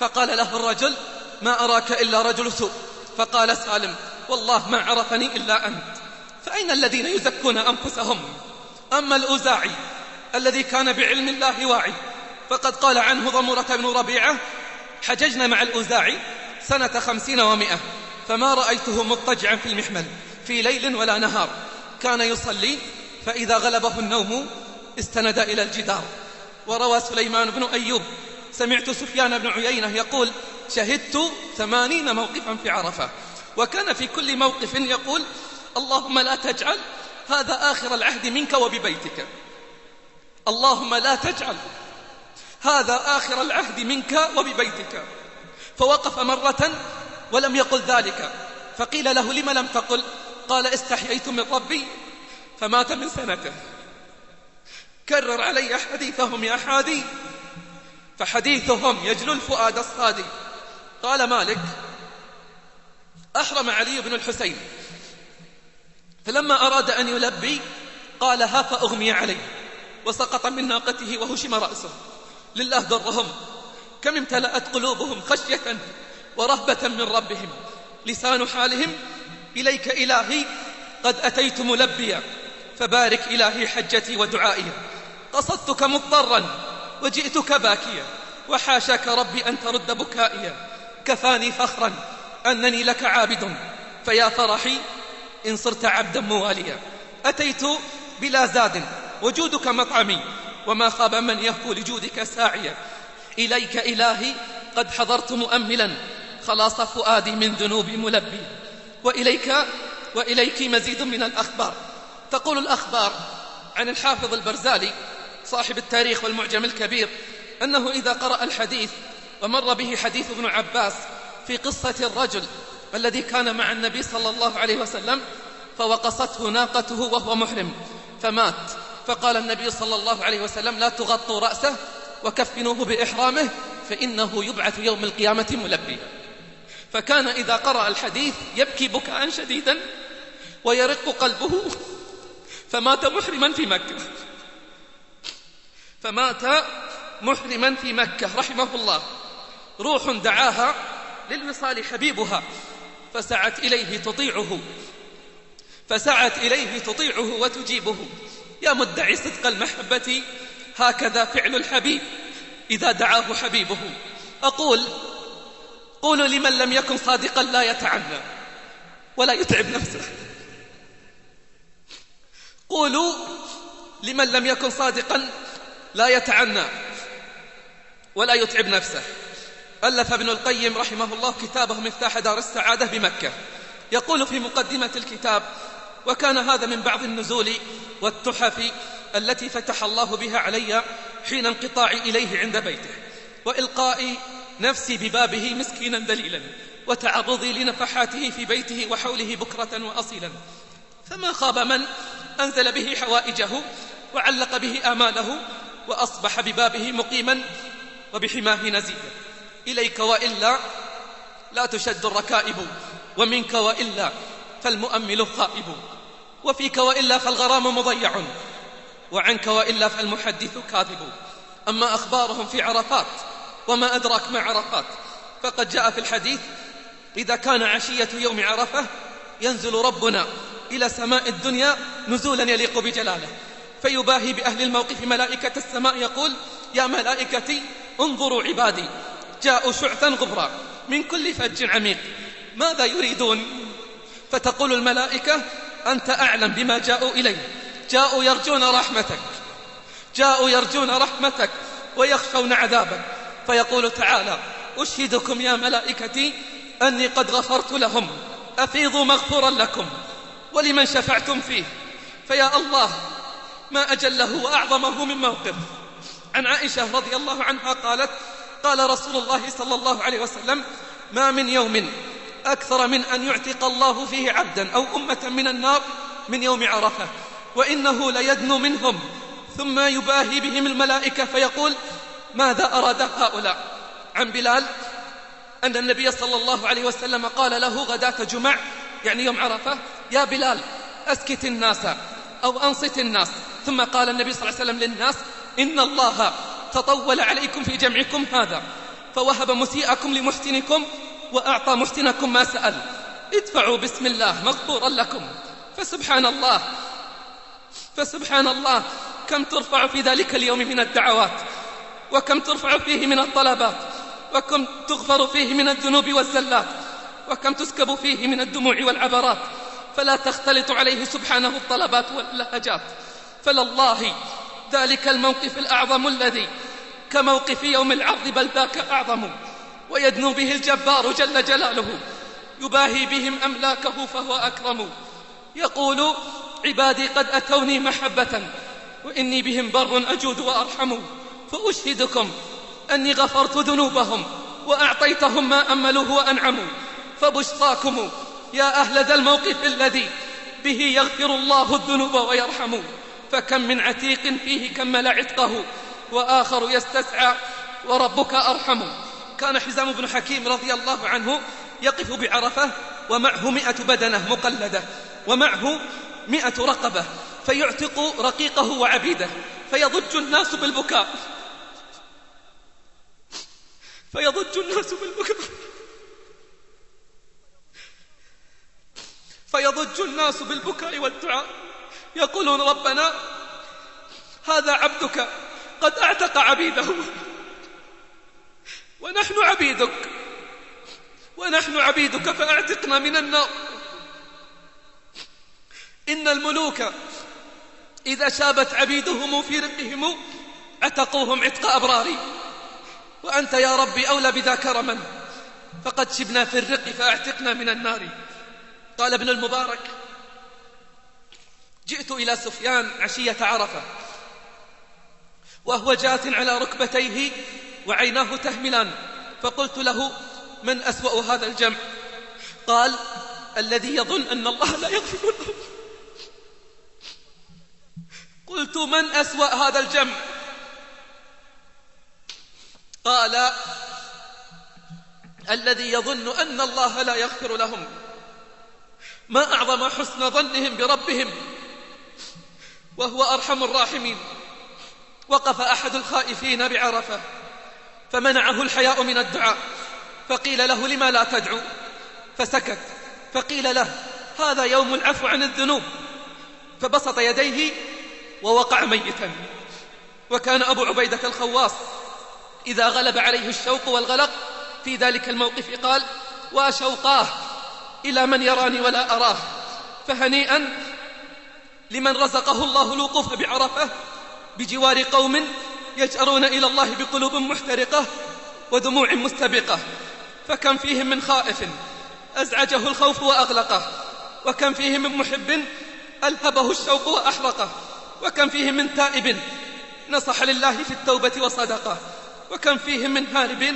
فقال له الرجل ما أراك إلا رجل سوء؟ فقال سالم والله ما عرفني إلا أنت فأين الذين يزكون أنفسهم؟ أما الأوزاعي الذي كان بعلم الله واعي فقد قال عنه ضمرة بن ربيعة حججنا مع الأوزاعي سنة خمسين ومائة فما رأيته مضطجعا في المحمل في ليل ولا نهار كان يصلي فإذا غلبه النوم استند إلى الجدار. وروى سليمان بن أيوب سمعت سفيان بن عيينة يقول شهدت ثمانين موقفا في عرفة. وكان في كل موقف يقول اللهم لا تجعل هذا آخر العهد منك وببيتك. اللهم لا تجعل هذا آخر العهد منك وببيتك. فوقف مرة ولم يقل ذلك فقيل له لم لم تقل؟ قال استحييت من ربي فمات من سنته. كرر علي حديثهم يا حادي فحديثهم يجلو الفؤاد الصادي. قال مالك أحرم علي بن الحسين فلما أراد أن يلبي قال ها فأغمي عليه وسقط من ناقته وهشم رأسه. لله درهم كم امتلأت قلوبهم خشية ورهبة من ربهم لسان حالهم إليك إلهي قد أتيت ملبيا فبارك إلهي حجتي ودعائي. قصدتك مضطرا وجئتك باكيا وحاشاك ربي أن ترد بكائي. كفاني فخرا أنني لك عابد. فيا فرحي إن صرت عبدا مواليا. أتيت بلا زاد وجودك مطعمي وما خاب من يهفو لجودك ساعيا. إليك إلهي قد حضرت مؤملا. خلاص فؤادي من ذنوب ملبي. وإليك وإليك مزيد من الأخبار. تقول الأخبار عن الحافظ البرزالي صاحب التاريخ والمعجم الكبير أنه إذا قرأ الحديث ومر به حديث ابن عباس في قصة الرجل الذي كان مع النبي صلى الله عليه وسلم فوقصته ناقته وهو محرم فمات. فقال النبي صلى الله عليه وسلم لا تغطوا رأسه وكفنوه بإحرامه فإنه يبعث يوم القيامة ملبيا. فكان إذا قرأ الحديث يبكي بكاء شديدا ويرق قلبه. فمات محرما في مكة. فمات محرما في مكة رحمه الله. روح دعاها للوصال حبيبها. فسعت إليه تطيعه. فسعت إليه تطيعه وتجيبه. يا مدعي صدق المحبة. هكذا فعل الحبيب إذا دعاه حبيبه. أقول قولوا لمن لم يكن صادقا لا يتعنى ولا يتعب نفسه. قولوا لمن لم يكن صادقا لا يتعنى ولا يتعب نفسه. ألف ابن القيم رحمه الله كتابه مفتاح دار السعادة بمكة. يقول في مقدمة الكتاب وكان هذا من بعض النزول والتحف التي فتح الله بها علي حين انقطاعي إليه عند بيته وإلقائي نفسي ببابه مسكينا ذليلا وتعرضي لنفحاته في بيته وحوله بكرة وأصيلا. فما خاب من أنزل به حوائجه وعلق به آماله وأصبح ببابه مقيما وبحماه نزيلا إليك وإلا لا تشد الركائب ومنك وإلا فالمؤمل خائب وفيك وإلا فالغرام مضيع وعنك وإلا فالمحدث كاذب. أما أخبارهم في عرفات وما أدراك ما عرفات. فقد جاء في الحديث إذا كان عشية يوم عرفة ينزل ربنا إلى سماء الدنيا نزولا يليق بجلاله. فيباهي بأهل الموقف ملائكة السماء يقول يا ملائكتي انظروا عبادي جاءوا شعثا غبرا من كل فج عميق ماذا يريدون؟ فتقول الملائكة أنت أعلم بما جاءوا إليه جاءوا يرجون رحمتك جاءوا يرجون رحمتك ويخشون عذابك فيقول تعالى أشهدكم يا ملائكتي أني قد غفرت لهم أفيضوا مغفورا لكم ولمن شفعتم فيه؟ فيا الله ما أجله وأعظمه من موقف. عن عائشة رضي الله عنها قالت قال رسول الله صلى الله عليه وسلم ما من يوم أكثر من أن يعتق الله فيه عبدا أو أمة من النار من يوم عرفة وإنه ليدنو منهم ثم يباهي بهم الملائكة فيقول ماذا أراد هؤلاء؟ عن بلال؟ أن النبي صلى الله عليه وسلم قال له غداة جمع يعني يوم عرفة يا بلال أسكت الناس أو أنصت الناس. ثم قال النبي صلى الله عليه وسلم للناس إن الله تطول عليكم في جمعكم هذا فوهب مسيئكم لمحسنكم وأعطى محسنكم ما سأل. ادفعوا بسم الله مغفورا لكم. فسبحان الله فسبحان الله كم ترفع في ذلك اليوم من الدعوات. وكم ترفع فيه من الطلبات وكم تغفر فيه من الذنوب والزلات وكم تسكب فيه من الدموع والعبرات. فلا تختلط عليه سبحانه الطلبات واللهجات. فلله ذلك الموقف الأعظم الذي كموقف يوم العرض بل ذاك أعظم. ويدنو به الجبار جل جلاله. يباهي بهم أملاكه فهو أكرم. يقول عبادي قد أتوني محبة وإني بهم بر أجود وأرحم. فأشهدكم أني غفرت ذنوبهم وأعطيتهم ما أملوه وأنعموا فبشراكم يا أهل ذا الموقف الذي به يغفر الله الذنوب ويرحم. فكم من عتيق فيه كمل عتقه وآخر يستسعى وربك أرحم. كان حزام بن حكيم رضي الله عنه يقف بعرفة ومعه مئة بدنة مقلدة ومعه مئة رقبة فيعتق رقيقه وعبيده فيضج الناس بالبكاء فيضج الناس بالبكاء. فيضج الناس بالبكاء والدعاء. يقولون ربنا هذا عبدك قد أعتق عبيده. ونحن عبيدك. ونحن عبيدك فأعتقنا من النار. إن الملوك إذا شابت عبيدهم في رقهم عتقوهم عتق أبرار وأنت يا ربي أولى بذا كرما فقد شبنا في الرق فأعتقنا من النار. قال ابن المبارك جئت إلى سفيان عشية عرفة. وهو جاث على ركبتيه وعيناه تهملان. فقلت له من أسوأ هذا الجمع؟ قال الذي يظن أن الله لا يغفر له قلت من أسوأ هذا الجمع؟ قال الذي يظن أن الله لا يغفر لهم ما أعظم حسن ظنهم بربهم وهو أرحم الراحمين. وقف أحد الخائفين بعرفة فمنعه الحياء من الدعاء فقيل له لما لا تدعو؟ فسكت فقيل له هذا يوم العفو عن الذنوب. فبسط يديه ووقع ميتا. وكان أبو عبيدة الخواص إذا غلب عليه الشوق والغلق في ذلك الموقف قال وشوقاه إلى من يراني ولا أراه فهنيئا لمن رزقه الله الوقوف بعرفة بجوار قوم يجأرون إلى الله بقلوب محترقة ودموع مستبقة فكم فيهم من خائف أزعجه الخوف وأغلقه وكم فيهم من محب ألهبه الشوق وأحرقه وكم فيهم من تائب نصح لله في التوبة وصدقه. وكم فيهم من هارب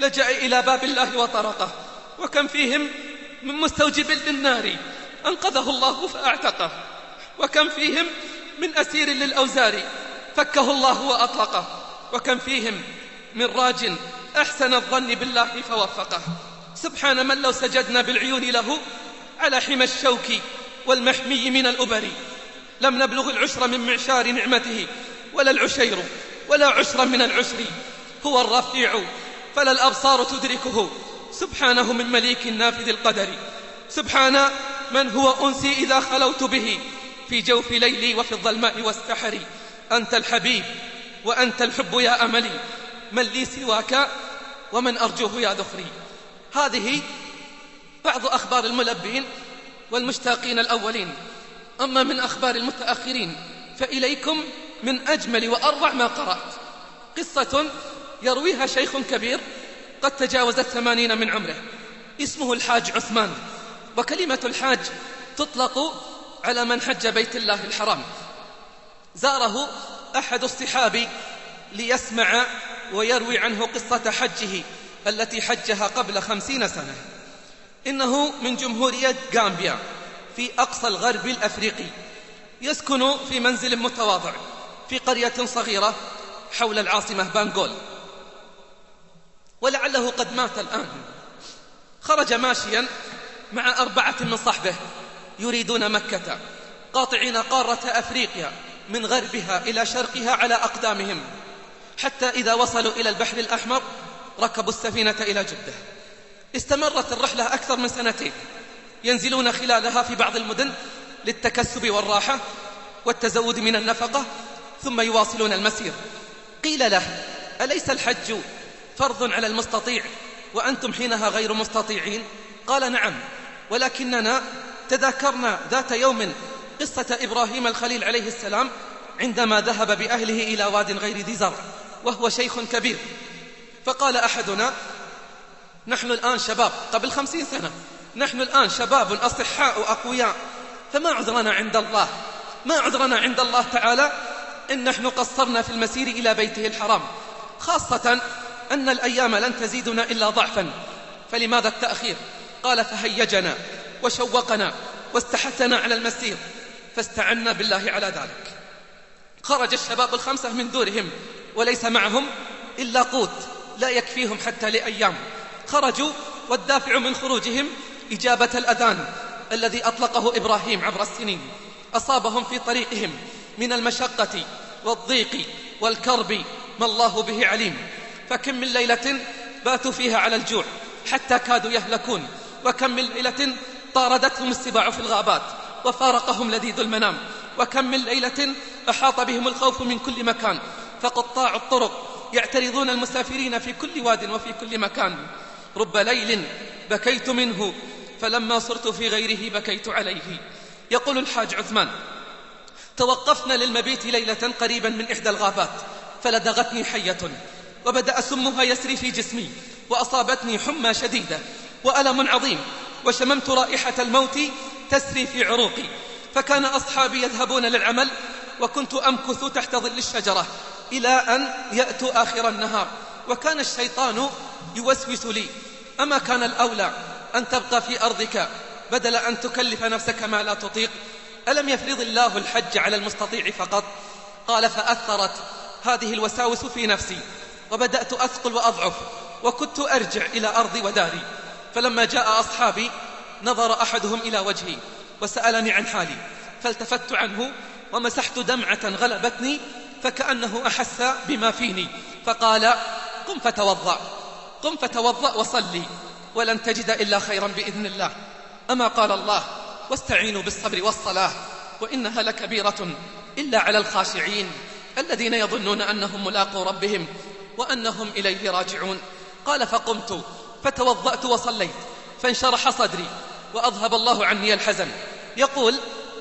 لجأ إلى باب الله وطرقه وكم فيهم من مستوجب للنار أنقذه الله فأعتقه وكم فيهم من أسير للأوزار فكه الله وأطلقه وكم فيهم من راج أحسن الظن بالله فوفقه. سبحان من لو سجدنا بالعيون له على حمى الشوك والمحمي من الأبر. لم نبلغ العشر من معشار نعمته ولا العشير ولا عشرا من العشر. هو الرفيع فلا الأبصار تدركه. سبحانه من مليك نافذ القدر. سبحان من هو أنسي إذا خلوت به. في جوف ليلي وفي الظلماء والسحر. أنت الحبيب وأنت الحب يا أملي. من لي سواك ومن أرجوه يا ذخري. هذه بعض أخبار الملبين والمشتاقين الأولين. أما من أخبار المتأخرين فإليكم من أجمل وأروع ما قرأت. قصة يرويها شيخ كبير قد تجاوزت ثمانين من عمره. اسمه الحاج عثمان وكلمة الحاج تطلق على من حج بيت الله الحرام. زاره أحد الصحاب ليسمع ويروي عنه قصة حجه التي حجها قبل خمسين سنة. إنه من جمهورية غامبيا في أقصى الغرب الأفريقي. يسكن في منزل متواضع في قرية صغيرة حول العاصمة بانغول ولعله قد مات الآن. خرج ماشيا مع أربعة من صحبه يريدون مكة قاطعين قارة أفريقيا من غربها إلى شرقها على أقدامهم حتى إذا وصلوا إلى البحر الأحمر ركبوا السفينة إلى جدة. استمرت الرحلة أكثر من سنتين ينزلون خلالها في بعض المدن للتكسب والراحة والتزود من النفقة ثم يواصلون المسير. قيل له أليس الحج فرض على المستطيع وأنتم حينها غير مستطيعين؟ قال نعم ولكننا تذاكرنا ذات يوم قصة إبراهيم الخليل عليه السلام عندما ذهب بأهله إلى واد غير ذي زرع وهو شيخ كبير. فقال أحدنا نحن الآن شباب قبل خمسين سنة نحن الآن شباب أصحاء أقوياء فما عذرنا عند الله؟ ما عذرنا عند الله تعالى؟ إن نحن قصرنا في المسير إلى بيته الحرام خاصة أن الأيام لن تزيدنا إلا ضعفا. فلماذا التأخير؟ قال فهيجنا وشوقنا واستحثنا على المسير فاستعنا بالله على ذلك. خرج الشباب الخمسة من دورهم وليس معهم إلا قوت لا يكفيهم حتى لأيام. خرجوا والدافع من خروجهم إجابة الأذان الذي أطلقه إبراهيم عبر السنين. أصابهم في طريقهم من المشقة والضيق والكرب ما الله به عليم. فكم من ليلة باتوا فيها على الجوع حتى كادوا يهلكون وكم من ليلة طاردتهم السباع في الغابات وفارقهم لذيذ المنام وكم من ليلة أحاط بهم الخوف من كل مكان فقطاع الطرق يعترضون المسافرين في كل واد وفي كل مكان. رب ليل بكيت منه فلما صرت في غيره بكيت عليه. يقول الحاج عثمان توقفنا للمبيت ليلة قريبا من إحدى الغابات فلدغتني حية. وبدأ سمها يسري في جسمي وأصابتني حمى شديدة وألم عظيم وشممت رائحة الموت تسري في عروقي. فكان أصحابي يذهبون للعمل وكنت أمكث تحت ظل الشجرة إلى أن يأتوا آخر النهار. وكان الشيطان يوسوس لي أما كان الأولى أن تبقى في أرضك بدل أن تكلف نفسك ما لا تطيق ألم يفرض الله الحج على المستطيع فقط؟ قال فأثرت هذه الوساوس في نفسي. وبدأت أثقل وأضعف وكنت أرجع إلى أرضي وداري. فلما جاء أصحابي نظر أحدهم إلى وجهي وسألني عن حالي. فالتفت عنه ومسحت دمعة غلبتني فكأنه أحس بما فيني. فقال قم فتوضأ قم فتوضأ وصلي ولن تجد إلا خيرا بإذن الله. أما قال الله واستعينوا بالصبر والصلاة وإنها لكبيرة إلا على الخاشعين الذين يظنون أنهم ملاقوا ربهم وأنهم إليه راجعون. قال فقمت فتوضأت وصليت فانشرح صدري وأذهب الله عني الحزن. يقول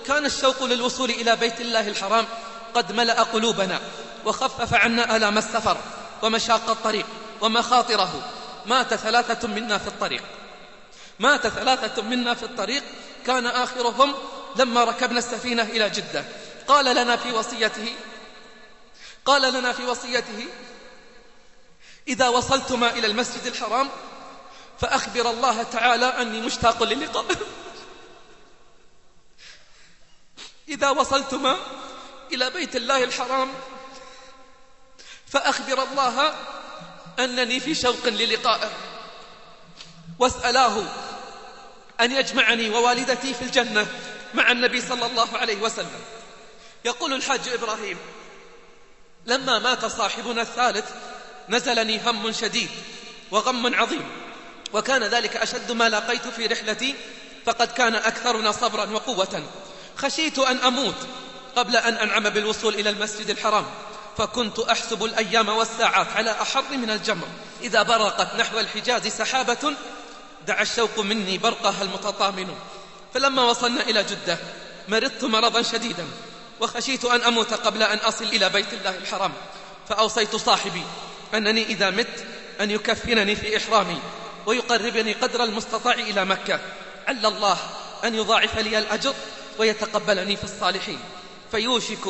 كان الشوق للوصول إلى بيت الله الحرام قد ملأ قلوبنا وخفف عنا آلام السفر ومشاق الطريق ومخاطره. مات ثلاثة منا في الطريق. مات ثلاثة منا في الطريق كان آخرهم لما ركبنا السفينة إلى جدة. قال لنا في وصيته قال لنا في وصيته إذا وصلتما إلى المسجد الحرام فأخبر الله تعالى أني مشتاق للقائه إذا وصلتما إلى بيت الله الحرام فأخبر الله أنني في شوق للقائه واسألاه أن يجمعني ووالدتي في الجنة مع النبي صلى الله عليه وسلم. يقول الحاج إبراهيم لما مات صاحبنا الثالث نزلني هم شديد وغم عظيم. وكان ذلك أشد ما لاقيت في رحلتي فقد كان أكثرنا صبرا وقوة. خشيت أن أموت قبل أن أنعم بالوصول إلى المسجد الحرام. فكنت أحسب الأيام والساعات على أحر من الجمر. إذا برقت نحو الحجاز سحابة دعا الشوق مني برقها المتطامن. فلما وصلنا إلى جدة مرضت مرضا شديدا. وخشيت أن أموت قبل أن أصل إلى بيت الله الحرام. فأوصيت صاحبي أنني إذا مت أن يكفنني في إحرامي ويقربني قدر المستطاع إلى مكة. عل الله أن يضاعف لي الأجر ويتقبلني في الصالحين. فيوشك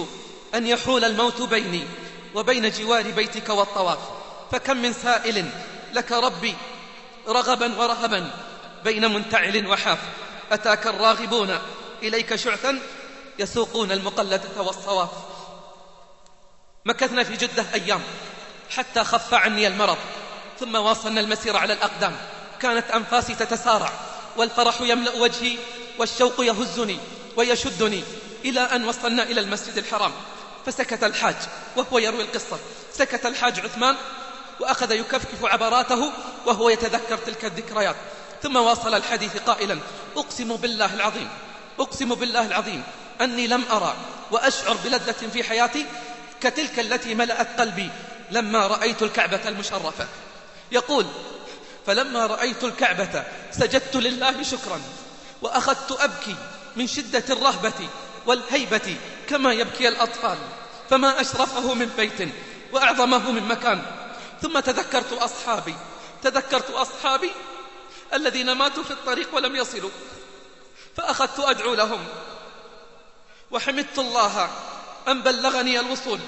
أن يحول الموت بيني وبين جوار بيتك والطواف. فكم من سائل لك ربي رغبا ورهبا بين منتعل وحاف. أتاك الراغبون إليك شعثا يسوقون المقلدة والصواف مكثنا في جدة أيام. حتى خف عني المرض. ثم واصلنا المسير على الأقدام. كانت أنفاسي تتسارع والفرح يملأ وجهي والشوق يهزني ويشدني إلى أن وصلنا إلى المسجد الحرام. فسكت الحاج وهو يروي القصة. سكت الحاج عثمان وأخذ يكفكف عبراته وهو يتذكر تلك الذكريات. ثم واصل الحديث قائلا أقسم بالله العظيم أقسم بالله العظيم أني لم أرى وأشعر بلذة في حياتي كتلك التي ملأت قلبي. لما رأيت الكعبة المشرفة. يقول فلما رأيت الكعبة سجدت لله شكرا وأخذت أبكي من شدة الرهبة والهيبة كما يبكي الأطفال فما أشرفه من بيت وأعظمه من مكان. ثم تذكرت أصحابي تذكرت أصحابي الذين ماتوا في الطريق ولم يصلوا فأخذت أدعو لهم وحمدت الله أن بلغني الوصول.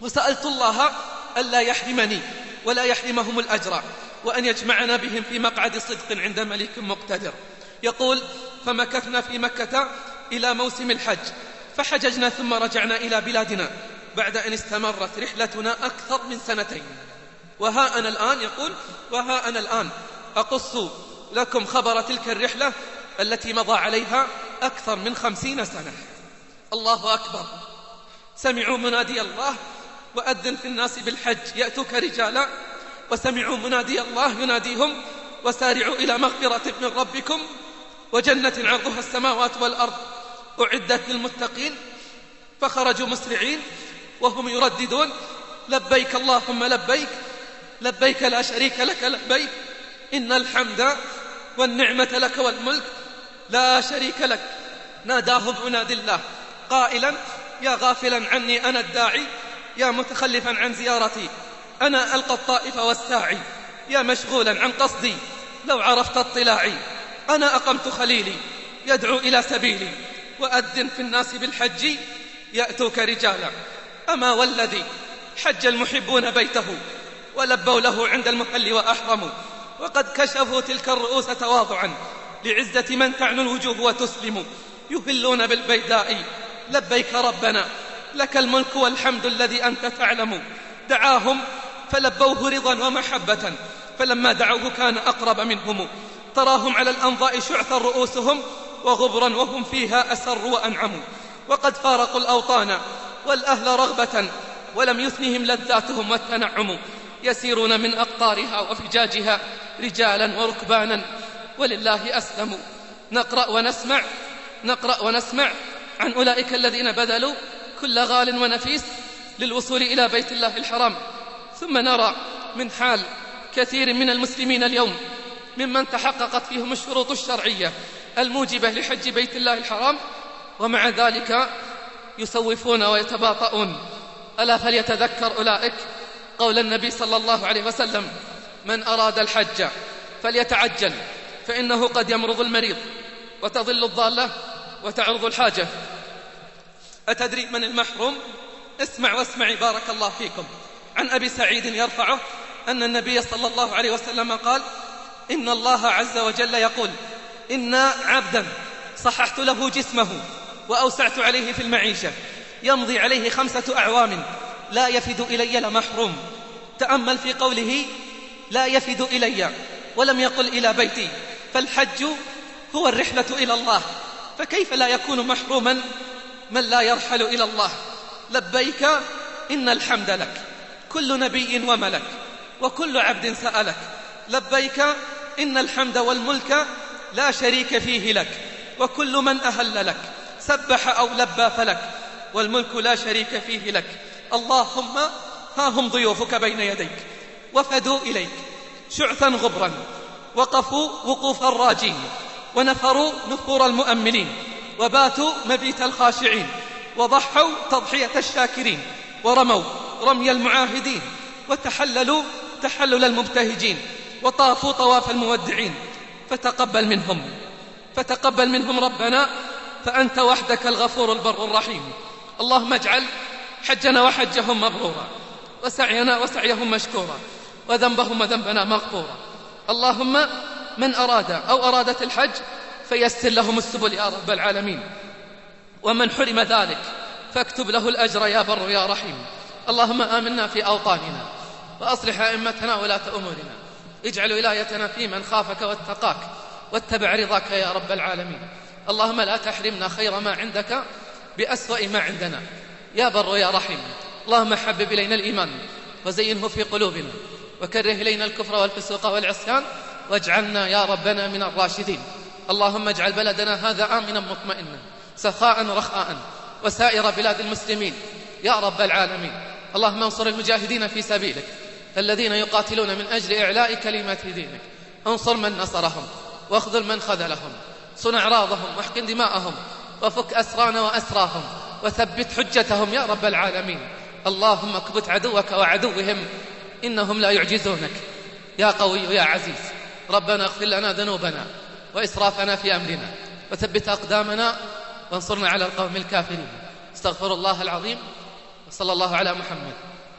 وسألت الله ألا يحرمني ولا يحرمهم الأجر وأن يجمعنا بهم في مقعد صدق عند ملك مقتدر. يقول فمكثنا في مكة إلى موسم الحج فحججنا ثم رجعنا إلى بلادنا بعد أن استمرت رحلتنا أكثر من سنتين. وها أنا الآن؟ يقول وها أنا الآن. أقص لكم خبر تلك الرحلة التي مضى عليها أكثر من خمسين سنة. الله أكبر. سمعوا منادي الله وأذن في الناس بالحج يأتوك رجالا وسمعوا منادي الله يناديهم وسارعوا إلى مغفرة من ربكم وجنة عرضها السماوات والأرض أعدت للمتقين فخرجوا مسرعين وهم يرددون لبيك اللهم لبيك لبيك لا شريك لك لبيك إن الحمد والنعمة لك والملك لا شريك لك. ناداهم منادي الله قائلا يا غافلا عني أنا الداعي يا متخلفا عن زيارتي. أنا ألقى الطائف والساعي. يا مشغولا عن قصدي. لو عرفت اطلاعي. أنا أقمت خليلي. يدعو إلى سبيلي. وأذن في الناس بالحج. يأتوك رجالا. أما والذي حج المحبون بيته. ولبوا له عند المحل وأحرموا. وقد كشفوا تلك الرؤوس تواضعا. لعزة من تعنو الوجوه وتسلم. يهلون بالبيداء. لبيك ربنا. لك الملك والحمد الذي أنت تعلم. دعاهم فلبوه رضا ومحبة فلما دعوه كان أقرب منهم. تراهم على الأنضاء شعثا رؤوسهم وغبرا وهم فيها أسروا وأنعموا. وقد فارقوا الأوطان والأهل رغبة ولم يثنهم لذاتهم والتنعم. يسيرون من أقطارها وفجاجها رجالا وركبانا. ولله أسلموا نقرأ ونسمع نقرأ ونسمع عن أولئك الذين بذلوا كل غال ونفيس للوصول إلى بيت الله الحرام. ثم نرى من حال كثير من المسلمين اليوم ممن تحققت فيهم الشروط الشرعية الموجبة لحج بيت الله الحرام ومع ذلك يسوفون ويتباطؤون. ألا فليتذكر أولئك؟ قول النبي صلى الله عليه وسلم من أراد الحج فليتعجل فإنه قد يمرض المريض وتضل الضالة وتعرض الحاجة. أتدري من المحروم؟ اسمع واسمعي بارك الله فيكم. عن أبي سعيد يرفعه أن النبي صلى الله عليه وسلم قال إن الله عز وجل يقول إن عبدا صححت له جسمه وأوسعت عليه في المعيشة يمضي عليه خمسة أعوام لا يفد إلي لمحروم. تأمل في قوله لا يفد إلي ولم يقل إلى بيتي فالحج هو الرحلة إلى الله فكيف لا يكون محروما؟ من لا يرحل إلى الله. لبيك إن الحمد لك. كل نبي وملك وكل عبد سألك. لبيك إن الحمد والملك لا شريك فيه لك. وكل من أهل لك. سبح أو لبى فلك. والملك لا شريك فيه لك. اللهم ها هم ضيوفك بين يديك. وفدوا إليك. شعثا غبرا. وقفوا وقوف الراجين. ونفروا نفور المؤملين وباتوا مبيت الخاشعين وضحوا تضحية الشاكرين ورموا رمي المعاهدين وتحللوا تحلل المبتهجين وطافوا طواف المودعين. فتقبل منهم فتقبل منهم ربنا فأنت وحدك الغفور البر الرحيم. اللهم اجعل حجنا وحجهم مبرورا وسعينا وسعيهم مشكورا وذنبهم وذنبنا مغفورا. اللهم من أراد أو أرادت الحج فيسر لهم السبل يا رب العالمين. ومن حرم ذلك فاكتب له الأجر يا بر يا رحيم. اللهم آمنا في أوطاننا وأصلح أئمتنا ولاة أمورنا. اجعل ولايتنا في من خافك واتقاك واتبع رضاك يا رب العالمين. اللهم لا تحرمنا خير ما عندك بأسوأ ما عندنا. يا بر يا رحيم اللهم حبب إلينا الإيمان وزينه في قلوبنا وكره إلينا الكفر والفسوق والعصيان واجعلنا يا ربنا من الراشدين. اللهم اجعل بلدنا هذا آمنا مطمئنا سخاء رخاء وسائر بلاد المسلمين يا رب العالمين. اللهم انصر المجاهدين في سبيلك الذين يقاتلون من أجل إعلاء كلمات دينك. انصر من نصرهم واخذل من خذلهم صن أعراضهم واحقن دماءهم وفك أسرانا وأسراهم وثبت حجتهم يا رب العالمين. اللهم اكبت عدوك وعدوهم إنهم لا يعجزونك. يا قوي يا عزيز ربنا اغفر لنا ذنوبنا. وإسرافنا في أمرنا. وثبت أقدامنا وانصرنا على القوم الكافرين. استغفر الله العظيم وصلى الله على محمد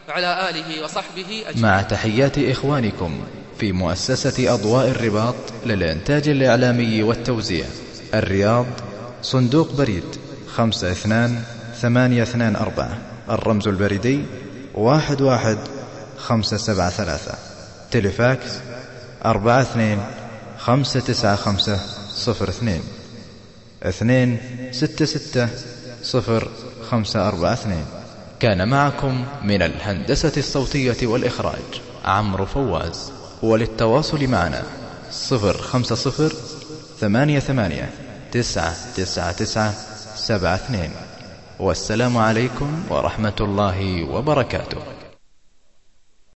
وعلى آله وصحبه أجمعين. مع تحيات إخوانكم في مؤسسة أضواء الرباط للإنتاج الإعلامي والتوزيع الرياض صندوق بريد خمسة اثنان ثمانية اثنان أربعة الرمز البريدي واحد واحد خمسة سبعة ثلاثة تلفاكس أربعة اثنين خمسة تسعة خمسة صفر اثنين. اثنين ستة ستة صفر خمسة أربعة اثنين. كان معكم من الهندسة الصوتية والإخراج عمرو فواز. وللتواصل معنا صفر خمسة صفر ثمانية ثمانية تسعة تسعة تسعة سبعة اثنين. والسلام عليكم ورحمة الله وبركاته.